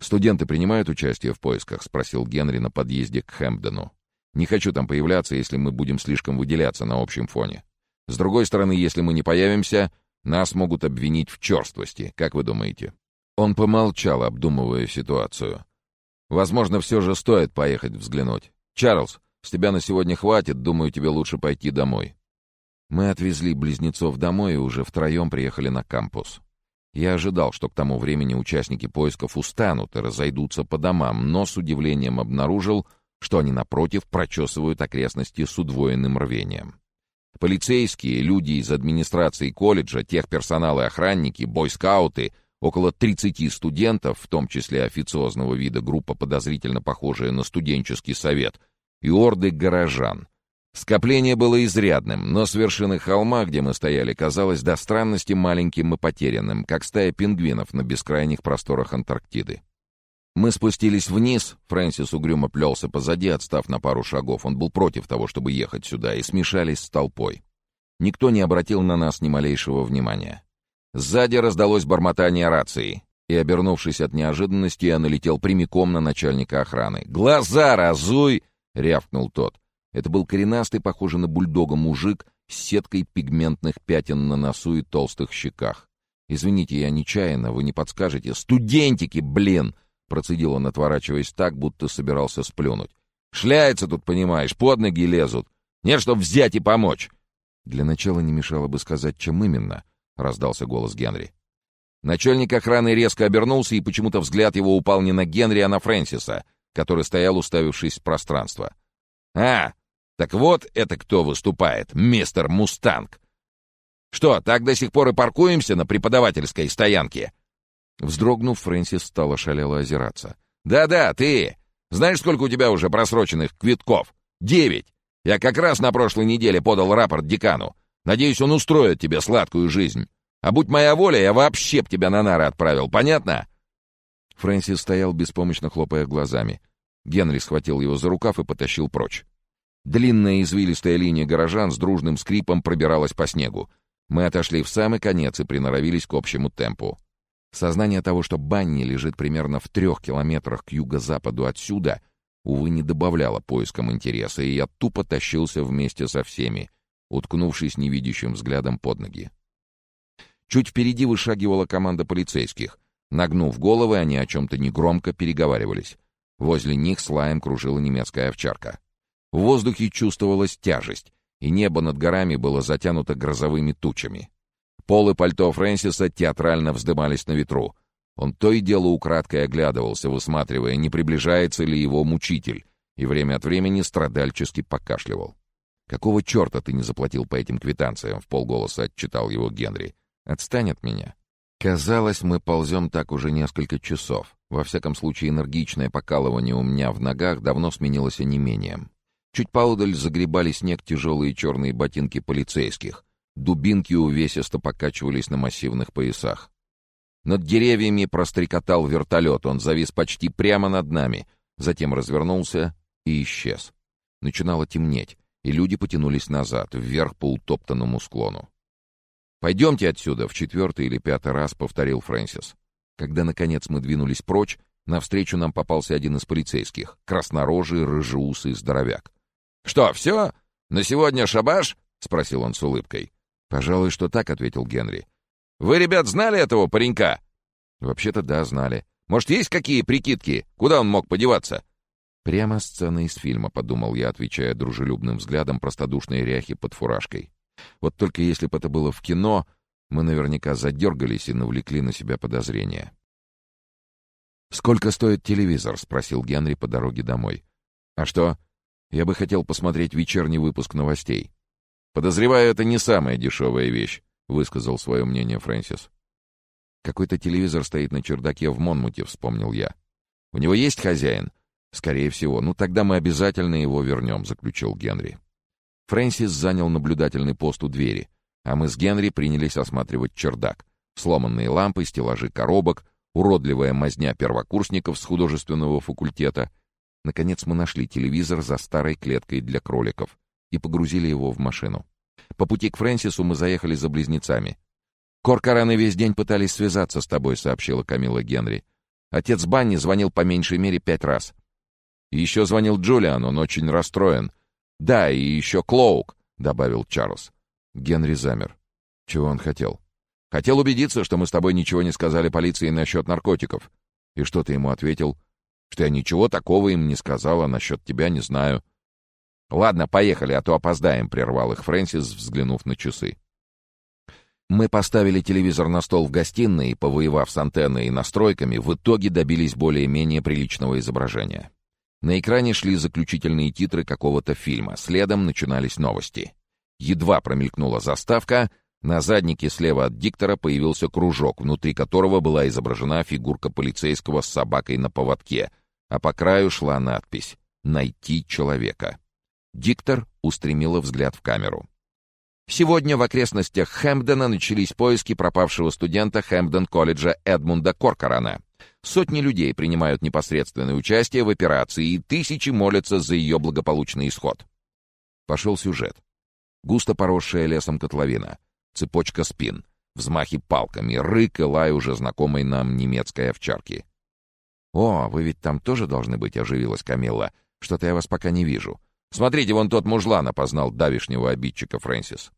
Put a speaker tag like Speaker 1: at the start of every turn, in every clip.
Speaker 1: «Студенты принимают участие в поисках?» — спросил Генри на подъезде к Хэмпдену. «Не хочу там появляться, если мы будем слишком выделяться на общем фоне. С другой стороны, если мы не появимся, нас могут обвинить в черствости. Как вы думаете?» Он помолчал, обдумывая ситуацию. «Возможно, все же стоит поехать взглянуть. Чарльз, с тебя на сегодня хватит, думаю, тебе лучше пойти домой». Мы отвезли близнецов домой и уже втроем приехали на кампус. Я ожидал, что к тому времени участники поисков устанут и разойдутся по домам, но с удивлением обнаружил, что они, напротив, прочесывают окрестности с удвоенным рвением. Полицейские, люди из администрации колледжа, техперсонал и охранники, бойскауты, около 30 студентов, в том числе официозного вида группа, подозрительно похожая на студенческий совет, и орды горожан, Скопление было изрядным, но с вершины холма, где мы стояли, казалось до странности маленьким и потерянным, как стая пингвинов на бескрайних просторах Антарктиды. Мы спустились вниз, Фрэнсис угрюмо плелся позади, отстав на пару шагов. Он был против того, чтобы ехать сюда, и смешались с толпой. Никто не обратил на нас ни малейшего внимания. Сзади раздалось бормотание рации, и, обернувшись от неожиданности, я налетел прямиком на начальника охраны. «Глаза разуй!» — рявкнул тот. Это был коренастый, похожий на бульдога мужик с сеткой пигментных пятен на носу и толстых щеках. «Извините, я нечаянно, вы не подскажете?» «Студентики, блин!» — процедил он, отворачиваясь так, будто собирался сплюнуть. «Шляется тут, понимаешь, под ноги лезут. Нет, чтоб взять и помочь!» «Для начала не мешало бы сказать, чем именно», — раздался голос Генри. Начальник охраны резко обернулся, и почему-то взгляд его упал не на Генри, а на Фрэнсиса, который стоял, уставившись в пространство. «А, так вот это кто выступает, мистер Мустанг. Что, так до сих пор и паркуемся на преподавательской стоянке?» Вздрогнув, Фрэнсис стала шалело озираться. «Да-да, ты! Знаешь, сколько у тебя уже просроченных квитков? Девять! Я как раз на прошлой неделе подал рапорт декану. Надеюсь, он устроит тебе сладкую жизнь. А будь моя воля, я вообще б тебя на нары отправил, понятно?» Фрэнсис стоял беспомощно хлопая глазами. Генри схватил его за рукав и потащил прочь. Длинная извилистая линия горожан с дружным скрипом пробиралась по снегу. Мы отошли в самый конец и приноровились к общему темпу. Сознание того, что Банни лежит примерно в трех километрах к юго-западу отсюда, увы, не добавляло поискам интереса, и я тупо тащился вместе со всеми, уткнувшись невидящим взглядом под ноги. Чуть впереди вышагивала команда полицейских. Нагнув головы, они о чем-то негромко переговаривались. Возле них с лаем кружила немецкая овчарка. В воздухе чувствовалась тяжесть, и небо над горами было затянуто грозовыми тучами. Полы пальто Фрэнсиса театрально вздымались на ветру. Он то и дело украдкой оглядывался, высматривая, не приближается ли его мучитель, и время от времени страдальчески покашливал. «Какого черта ты не заплатил по этим квитанциям?» — в полголоса отчитал его Генри. «Отстань от меня». Казалось, мы ползем так уже несколько часов. Во всяком случае, энергичное покалывание у меня в ногах давно сменилось онемением. Чуть поодаль загребали снег тяжелые черные ботинки полицейских. Дубинки увесисто покачивались на массивных поясах. Над деревьями прострекотал вертолет, он завис почти прямо над нами, затем развернулся и исчез. Начинало темнеть, и люди потянулись назад, вверх по утоптанному склону. «Пойдемте отсюда!» — в четвертый или пятый раз повторил Фрэнсис. Когда, наконец, мы двинулись прочь, навстречу нам попался один из полицейских, краснорожий, рыжеусый здоровяк. «Что, все? На сегодня шабаш?» — спросил он с улыбкой. «Пожалуй, что так», — ответил Генри. «Вы, ребят, знали этого паренька?» «Вообще-то да, знали. Может, есть какие прикидки? Куда он мог подеваться?» «Прямо сцена из фильма», — подумал я, отвечая дружелюбным взглядом простодушной ряхи под фуражкой. «Вот только если бы это было в кино, мы наверняка задергались и навлекли на себя подозрения». «Сколько стоит телевизор?» — спросил Генри по дороге домой. «А что?» Я бы хотел посмотреть вечерний выпуск новостей. Подозреваю, это не самая дешевая вещь, высказал свое мнение Фрэнсис. Какой-то телевизор стоит на чердаке в Монмуте, вспомнил я. У него есть хозяин? Скорее всего. Ну тогда мы обязательно его вернем, заключил Генри. Фрэнсис занял наблюдательный пост у двери, а мы с Генри принялись осматривать чердак. Сломанные лампы, стеллажи коробок, уродливая мазня первокурсников с художественного факультета — Наконец мы нашли телевизор за старой клеткой для кроликов и погрузили его в машину. По пути к Фрэнсису мы заехали за близнецами. «Коркораны весь день пытались связаться с тобой», — сообщила Камила Генри. Отец Банни звонил по меньшей мере пять раз. Еще звонил Джулиан, он очень расстроен. Да, и еще Клоук, добавил Чарльз. Генри замер. Чего он хотел? Хотел убедиться, что мы с тобой ничего не сказали полиции насчет наркотиков. И что ты ему ответил? Что я ничего такого им не сказала, насчет тебя не знаю. Ладно, поехали, а то опоздаем, прервал их Фрэнсис, взглянув на часы. Мы поставили телевизор на стол в гостиной и, повоевав с антенной и настройками, в итоге добились более-менее приличного изображения. На экране шли заключительные титры какого-то фильма, следом начинались новости. Едва промелькнула заставка, на заднике слева от диктора появился кружок, внутри которого была изображена фигурка полицейского с собакой на поводке, а по краю шла надпись «Найти человека». Диктор устремила взгляд в камеру. Сегодня в окрестностях Хэмпдена начались поиски пропавшего студента Хэмпден-колледжа Эдмунда Коркорана. Сотни людей принимают непосредственное участие в операции, и тысячи молятся за ее благополучный исход. Пошел сюжет. Густо поросшая лесом котловина — цепочка спин, взмахи палками, рык и лай уже знакомой нам немецкой овчарки. «О, вы ведь там тоже должны быть», — оживилась Камилла. «Что-то я вас пока не вижу. Смотрите, вон тот мужлан опознал давишнего обидчика Фрэнсис».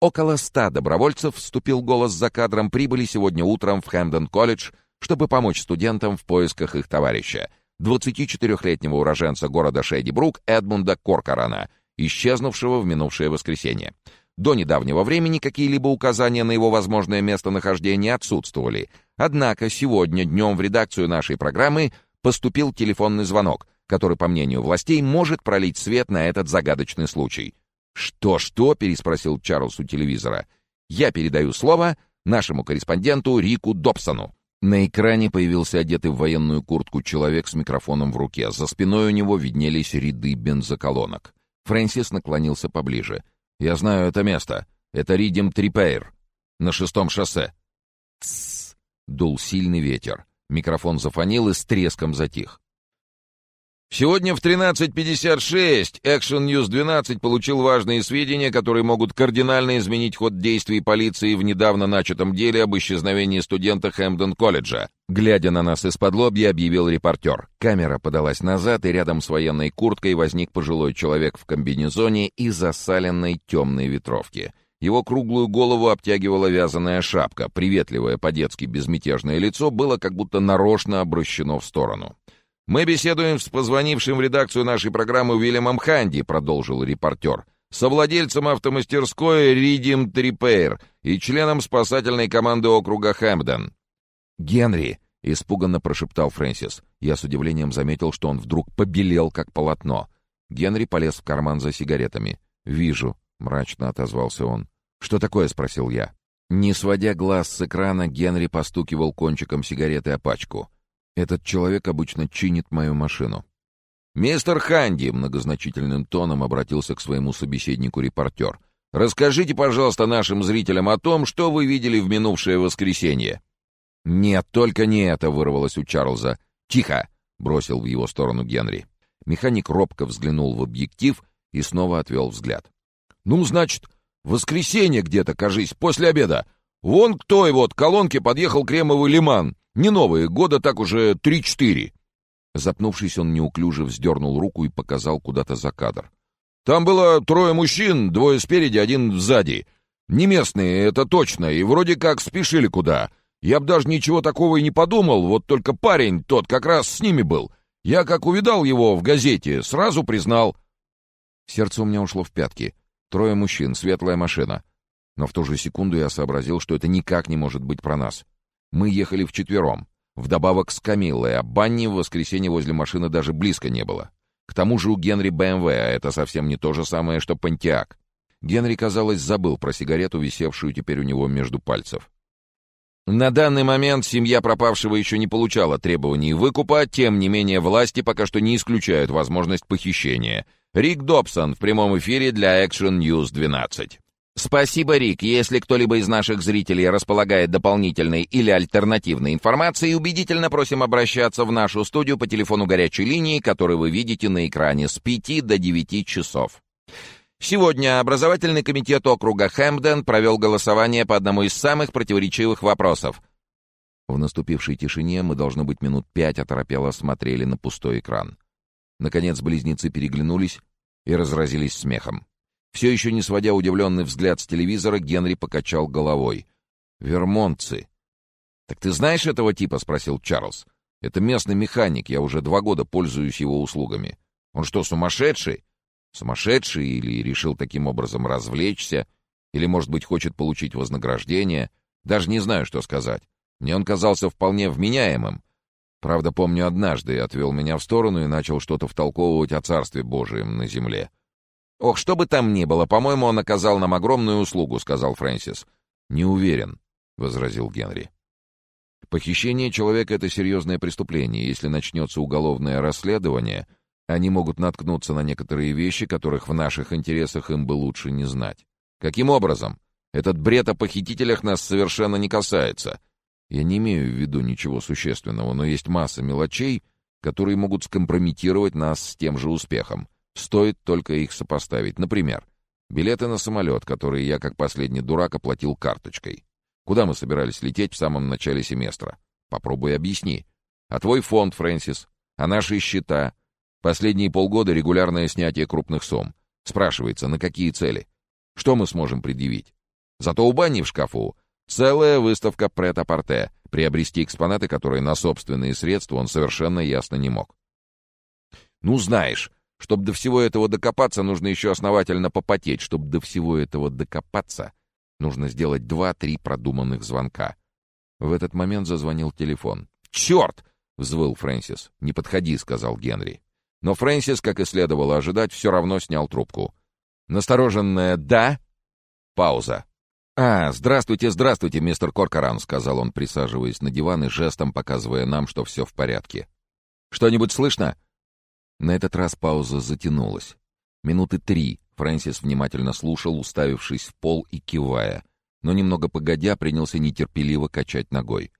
Speaker 1: Около ста добровольцев, вступил голос за кадром, прибыли сегодня утром в Хэмден-колледж, чтобы помочь студентам в поисках их товарища, 24-летнего уроженца города Шейдибрук Эдмунда Коркорана, исчезнувшего в минувшее воскресенье. До недавнего времени какие-либо указания на его возможное местонахождение отсутствовали. Однако сегодня днем в редакцию нашей программы поступил телефонный звонок, который, по мнению властей, может пролить свет на этот загадочный случай. «Что-что?» — переспросил Чарльз у телевизора. «Я передаю слово нашему корреспонденту Рику Добсону». На экране появился одетый в военную куртку человек с микрофоном в руке. За спиной у него виднелись ряды бензоколонок. Фрэнсис наклонился поближе — я знаю это место. Это Ридим Трипейр. На шестом шоссе. Тссс. Дул сильный ветер. Микрофон зафонил и с треском затих. Сегодня в 13.56 Action News 12 получил важные сведения, которые могут кардинально изменить ход действий полиции в недавно начатом деле об исчезновении студента Хэмпден-колледжа. Глядя на нас из-под лобья, объявил репортер. Камера подалась назад, и рядом с военной курткой возник пожилой человек в комбинезоне и засаленной темной ветровке. Его круглую голову обтягивала вязаная шапка, приветливое по-детски безмятежное лицо было как будто нарочно обращено в сторону. «Мы беседуем с позвонившим в редакцию нашей программы Уильямом Ханди», — продолжил репортер, «совладельцем автомастерской Ридим Трипейр и членом спасательной команды округа Хэмпден». «Генри!» — испуганно прошептал Фрэнсис. Я с удивлением заметил, что он вдруг побелел, как полотно. Генри полез в карман за сигаретами. «Вижу», — мрачно отозвался он. «Что такое?» — спросил я. Не сводя глаз с экрана, Генри постукивал кончиком сигареты о пачку. Этот человек обычно чинит мою машину. «Мистер Ханди», — многозначительным тоном обратился к своему собеседнику репортер, «расскажите, пожалуйста, нашим зрителям о том, что вы видели в минувшее воскресенье». «Нет, только не это», — вырвалось у Чарльза. «Тихо!» — бросил в его сторону Генри. Механик робко взглянул в объектив и снова отвел взгляд. «Ну, значит, воскресенье где-то, кажись, после обеда. Вон к той вот колонке подъехал кремовый лиман. Не новые, года так уже три-четыре. Запнувшись, он неуклюже вздернул руку и показал куда-то за кадр. Там было трое мужчин, двое спереди, один сзади. Не местные, это точно, и вроде как спешили куда. Я б даже ничего такого и не подумал, вот только парень тот как раз с ними был. Я как увидал его в газете, сразу признал. Сердце у меня ушло в пятки. Трое мужчин, светлая машина. Но в ту же секунду я сообразил, что это никак не может быть про нас. Мы ехали вчетвером. Вдобавок с Камиллой, а Банни в воскресенье возле машины даже близко не было. К тому же у Генри БМВ, а это совсем не то же самое, что Пантиак. Генри, казалось, забыл про сигарету, висевшую теперь у него между пальцев. На данный момент семья пропавшего еще не получала требований выкупа, тем не менее власти пока что не исключают возможность похищения. Рик Добсон в прямом эфире для Action News 12. Спасибо, Рик. Если кто-либо из наших зрителей располагает дополнительной или альтернативной информацией, убедительно просим обращаться в нашу студию по телефону горячей линии, который вы видите на экране с 5 до 9 часов. Сегодня образовательный комитет округа Хэмпден провел голосование по одному из самых противоречивых вопросов. В наступившей тишине мы, должно быть, минут пять оторопело смотрели на пустой экран. Наконец близнецы переглянулись и разразились смехом. Все еще не сводя удивленный взгляд с телевизора, Генри покачал головой. «Вермонтцы!» «Так ты знаешь этого типа?» — спросил Чарльз. «Это местный механик, я уже два года пользуюсь его услугами. Он что, сумасшедший?» «Сумасшедший или решил таким образом развлечься, или, может быть, хочет получить вознаграждение. Даже не знаю, что сказать. Мне он казался вполне вменяемым. Правда, помню, однажды отвел меня в сторону и начал что-то втолковывать о Царстве Божием на земле. «Ох, что бы там ни было, по-моему, он оказал нам огромную услугу», — сказал Фрэнсис. «Не уверен», — возразил Генри. «Похищение человека — это серьезное преступление. Если начнется уголовное расследование, они могут наткнуться на некоторые вещи, которых в наших интересах им бы лучше не знать. Каким образом? Этот бред о похитителях нас совершенно не касается. Я не имею в виду ничего существенного, но есть масса мелочей, которые могут скомпрометировать нас с тем же успехом. Стоит только их сопоставить. Например, билеты на самолет, которые я, как последний дурак, оплатил карточкой. Куда мы собирались лететь в самом начале семестра? Попробуй объясни. А твой фонд, Фрэнсис? А наши счета? Последние полгода регулярное снятие крупных сумм. Спрашивается, на какие цели? Что мы сможем предъявить? Зато у бани в шкафу Целая выставка прет-а-порте, приобрести экспонаты, которые на собственные средства он совершенно ясно не мог. Ну, знаешь, чтобы до всего этого докопаться, нужно еще основательно попотеть. Чтобы до всего этого докопаться, нужно сделать два-три продуманных звонка. В этот момент зазвонил телефон. «Черт!» — взвыл Фрэнсис. «Не подходи», — сказал Генри. Но Фрэнсис, как и следовало ожидать, все равно снял трубку. Настороженная «да» — пауза. «А, здравствуйте, здравствуйте, мистер Коркоран», — сказал он, присаживаясь на диван и жестом показывая нам, что все в порядке. «Что-нибудь слышно?» На этот раз пауза затянулась. Минуты три Фрэнсис внимательно слушал, уставившись в пол и кивая, но немного погодя принялся нетерпеливо качать ногой.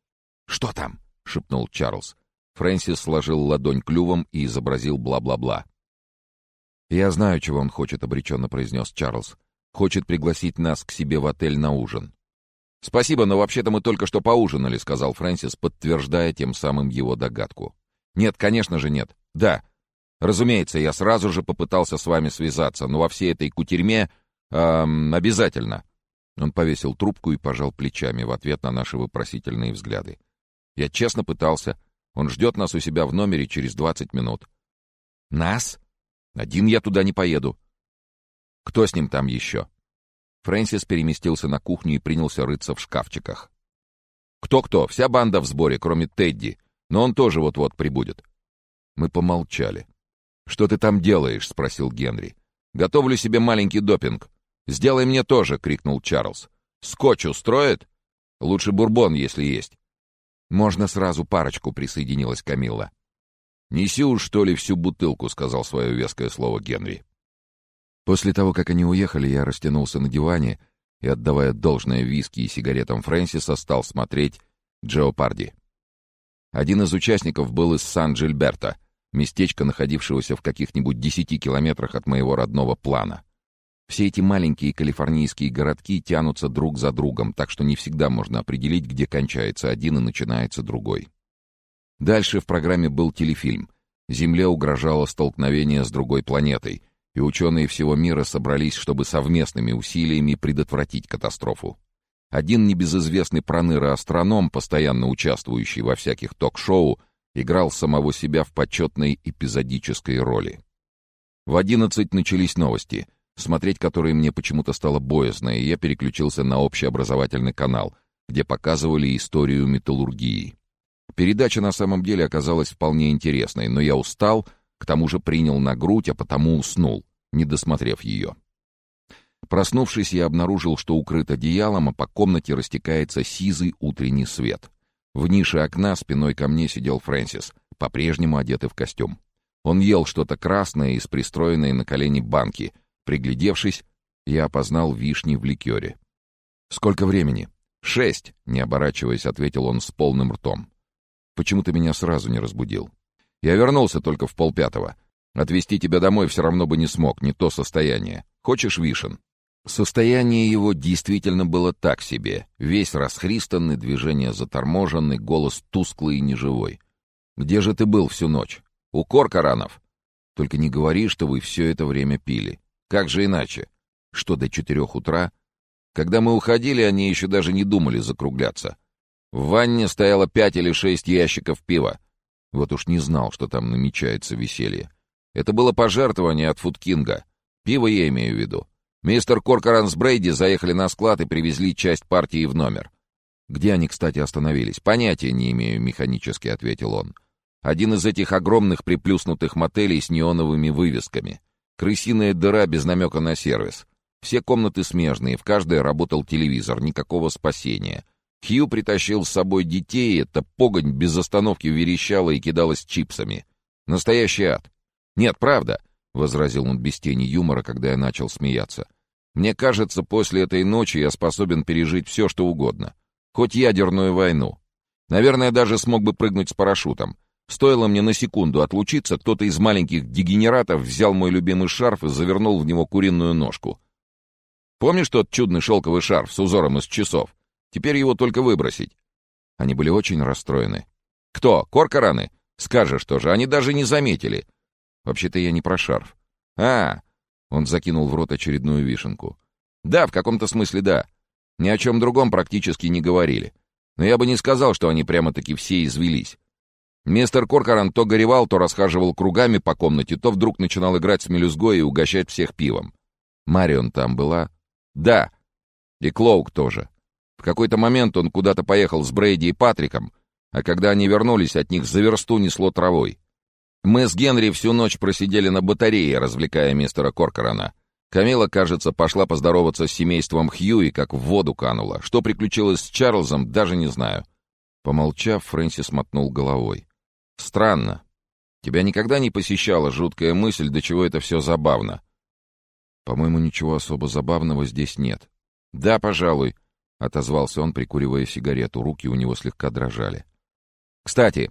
Speaker 1: «Что там?» — шепнул Чарльз. Фрэнсис сложил ладонь клювом и изобразил бла-бла-бла. «Я знаю, чего он хочет», — обреченно произнес Чарльз. Хочет пригласить нас к себе в отель на ужин. «Спасибо, но вообще-то мы только что поужинали», — сказал Фрэнсис, подтверждая тем самым его догадку. «Нет, конечно же нет. Да. Разумеется, я сразу же попытался с вами связаться, но во всей этой кутерьме... Эм, обязательно». Он повесил трубку и пожал плечами в ответ на наши вопросительные взгляды. «Я честно пытался. Он ждет нас у себя в номере через двадцать минут». «Нас? Один я туда не поеду. Кто с ним там еще?» Фрэнсис переместился на кухню и принялся рыться в шкафчиках. «Кто-кто? Вся банда в сборе, кроме Тедди. Но он тоже вот-вот прибудет». Мы помолчали. «Что ты там делаешь?» — спросил Генри. «Готовлю себе маленький допинг». «Сделай мне тоже!» — крикнул Чарльз. «Скотч устроит?» «Лучше бурбон, если есть». «Можно сразу парочку», — присоединилась Камилла. «Неси уж, что ли, всю бутылку», — сказал свое веское слово Генри. После того, как они уехали, я растянулся на диване и, отдавая должное виски и сигаретам Фрэнсиса, стал смотреть «Джеопарди». Один из участников был из Сан-Джильберто, местечко, находившегося в каких-нибудь десяти километрах от моего родного плана. Все эти маленькие калифорнийские городки тянутся друг за другом, так что не всегда можно определить, где кончается один и начинается другой. Дальше в программе был телефильм. Земле угрожало столкновение с другой планетой — и ученые всего мира собрались, чтобы совместными усилиями предотвратить катастрофу. Один небезызвестный проныра-астроном, постоянно участвующий во всяких ток-шоу, играл самого себя в почетной эпизодической роли. В одиннадцать начались новости, смотреть которые мне почему-то стало боязно, и я переключился на общеобразовательный канал, где показывали историю металлургии. Передача на самом деле оказалась вполне интересной, но я устал к тому же принял на грудь, а потому уснул, не досмотрев ее. Проснувшись, я обнаружил, что укрыт одеялом, а по комнате растекается сизый утренний свет. В нише окна спиной ко мне сидел Фрэнсис, по-прежнему одетый в костюм. Он ел что-то красное из пристроенной на колени банки. Приглядевшись, я опознал вишни в ликере. «Сколько времени?» «Шесть», — не оборачиваясь, ответил он с полным ртом. «Почему ты меня сразу не разбудил?» Я вернулся только в полпятого. Отвезти тебя домой все равно бы не смог, не то состояние. Хочешь вишен?» Состояние его действительно было так себе. Весь расхристанный, движения заторможенный, голос тусклый и неживой. «Где же ты был всю ночь? У Коркоранов?» «Только не говори, что вы все это время пили. Как же иначе? Что, до четырех утра?» Когда мы уходили, они еще даже не думали закругляться. В ванне стояло пять или шесть ящиков пива. Вот уж не знал, что там намечается веселье. Это было пожертвование от Фудкинга. Пиво я имею в виду. Мистер Коркоран с Брейди заехали на склад и привезли часть партии в номер. Где они, кстати, остановились? Понятия не имею, механически ответил он. Один из этих огромных приплюснутых мотелей с неоновыми вывесками. Крысиная дыра без намека на сервис. Все комнаты смежные, в каждой работал телевизор, никакого спасения. Хью притащил с собой детей, эта погонь без остановки верещала и кидалась чипсами. Настоящий ад. Нет, правда, — возразил он без тени юмора, когда я начал смеяться. Мне кажется, после этой ночи я способен пережить все, что угодно. Хоть ядерную войну. Наверное, даже смог бы прыгнуть с парашютом. Стоило мне на секунду отлучиться, кто-то из маленьких дегенератов взял мой любимый шарф и завернул в него куриную ножку. Помнишь тот чудный шелковый шарф с узором из часов? Теперь его только выбросить. Они были очень расстроены. Кто? Коркораны? Скажешь тоже, они даже не заметили. Вообще-то я не про шарф. А, он закинул в рот очередную вишенку. «Да, в каком-то смысле да. Ни о чем другом практически не говорили. Но я бы не сказал, что они прямо-таки все извелись. Мистер Коркоран то горевал, то расхаживал кругами по комнате, то вдруг начинал играть с мелюзгой и угощать всех пивом. Марион там была? Да. И Клоук тоже. Какой-то момент он куда-то поехал с Брейди и Патриком, а когда они вернулись, от них за версту несло травой. Мы с Генри всю ночь просидели на батарее, развлекая мистера Коркорана. Камила, кажется, пошла поздороваться с семейством Хьюи, как в воду канула. Что приключилось с Чарльзом, даже не знаю. Помолчав, Фрэнсис мотнул головой. «Странно. Тебя никогда не посещала жуткая мысль, до чего это все забавно?» «По-моему, ничего особо забавного здесь нет». «Да, пожалуй», — отозвался он, прикуривая сигарету. Руки у него слегка дрожали. «Кстати,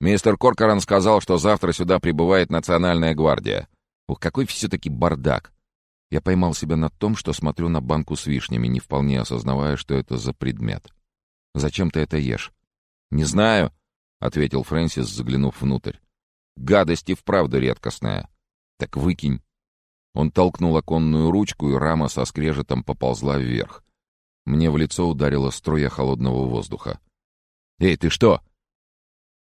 Speaker 1: Мистер Коркоран сказал, что завтра сюда прибывает Национальная гвардия. Ух, какой все-таки бардак! Я поймал себя на том, что смотрю на банку с вишнями, не вполне осознавая, что это за предмет. «Зачем ты это ешь?» «Не знаю», — ответил Фрэнсис, заглянув внутрь. «Гадость и вправду редкостная. Так выкинь». Он толкнул оконную ручку, и рама со скрежетом поползла вверх. Мне в лицо ударила струя холодного воздуха. «Эй, ты что?»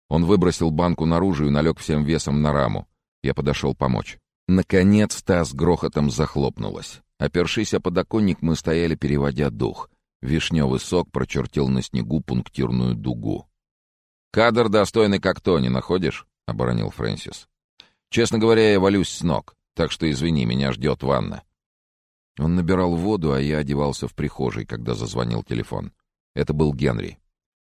Speaker 1: Он выбросил банку наружу и налег всем весом на раму. Я подошел помочь. Наконец та с грохотом захлопнулась. Опершись о подоконник, мы стояли, переводя дух. Вишневый сок прочертил на снегу пунктирную дугу. «Кадр достойный как то, не находишь?» — оборонил Фрэнсис. «Честно говоря, я валюсь с ног, так что извини, меня ждет ванна». Он набирал воду, а я одевался в прихожей, когда зазвонил телефон. Это был Генри.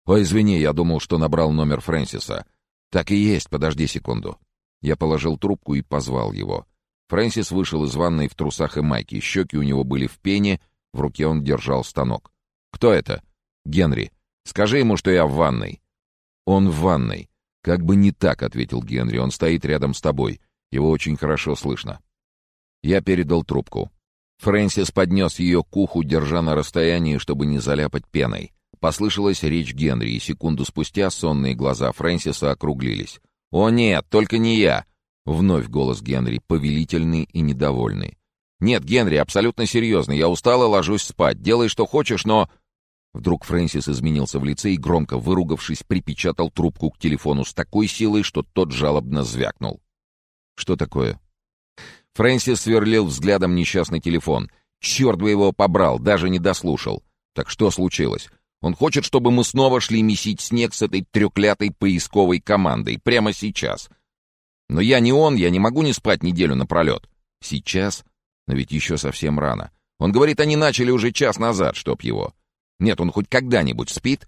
Speaker 1: «Ой, извини, я думал, что набрал номер Фрэнсиса». «Так и есть, подожди секунду». Я положил трубку и позвал его. Фрэнсис вышел из ванной в трусах и майке, щеки у него были в пене, в руке он держал станок. «Кто это?» «Генри. Скажи ему, что я в ванной». «Он в ванной». «Как бы не так», — ответил Генри, — «он стоит рядом с тобой. Его очень хорошо слышно». Я передал трубку. Фрэнсис поднес ее к уху, держа на расстоянии, чтобы не заляпать пеной. Послышалась речь Генри, и секунду спустя сонные глаза Фрэнсиса округлились. «О нет, только не я!» Вновь голос Генри, повелительный и недовольный. «Нет, Генри, абсолютно серьезно. Я устал и ложусь спать. Делай, что хочешь, но...» Вдруг Фрэнсис изменился в лице и, громко выругавшись, припечатал трубку к телефону с такой силой, что тот жалобно звякнул. «Что такое?» Фрэнсис сверлил взглядом несчастный телефон. «Черт бы его побрал, даже не дослушал. Так что случилось? Он хочет, чтобы мы снова шли месить снег с этой трёклятой поисковой командой. Прямо сейчас. Но я не он, я не могу не спать неделю напролет. Сейчас? Но ведь еще совсем рано. Он говорит, они начали уже час назад, чтоб его. Нет, он хоть когда-нибудь спит?